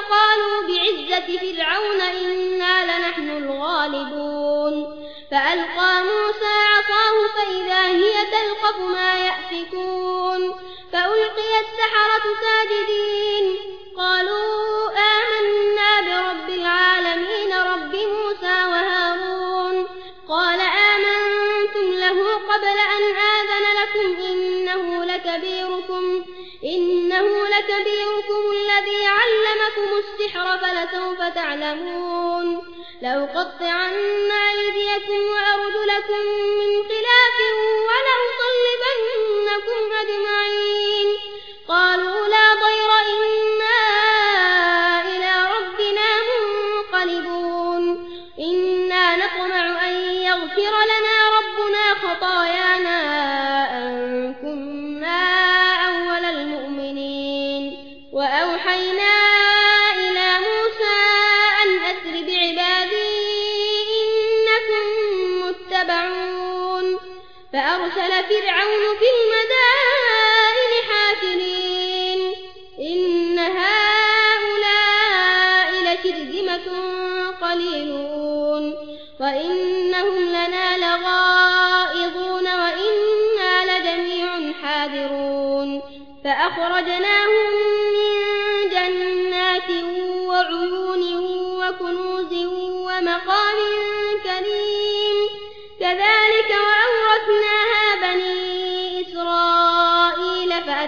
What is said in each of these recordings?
وقالوا بعزة فرعون إنا لنحن الغالبون. فألقى موسى عصاه فإذا هي تلقف ما يأفكون. فألقي السحرة ساجدين. قالوا آمنا برب العالمين رب موسى وهارون. قال آمنتم له قبل أن آذن لكم إنه لكبيركم إنه لكبيركم الذي فلسوف تعلمون. لو قطعن أيديكم وأرجلكم من خلاف ولأصلبنكم أجمعين. قالوا لا ضير إنا إلى ربنا منقلبون. إنا نطمع أن يغفر لنا ربنا خطايانا أن كنا أول المؤمنين. وأوحينا فأرسل فرعون في المدائن حاشرين إن هؤلاء لشرذمة قليلون. وإنهم لنا لغائظون وإنا لجميع حاذرون. فأخرجناهم من جنات وعيون وكنوز ومقام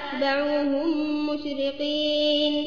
فأتبعوهم مشرقين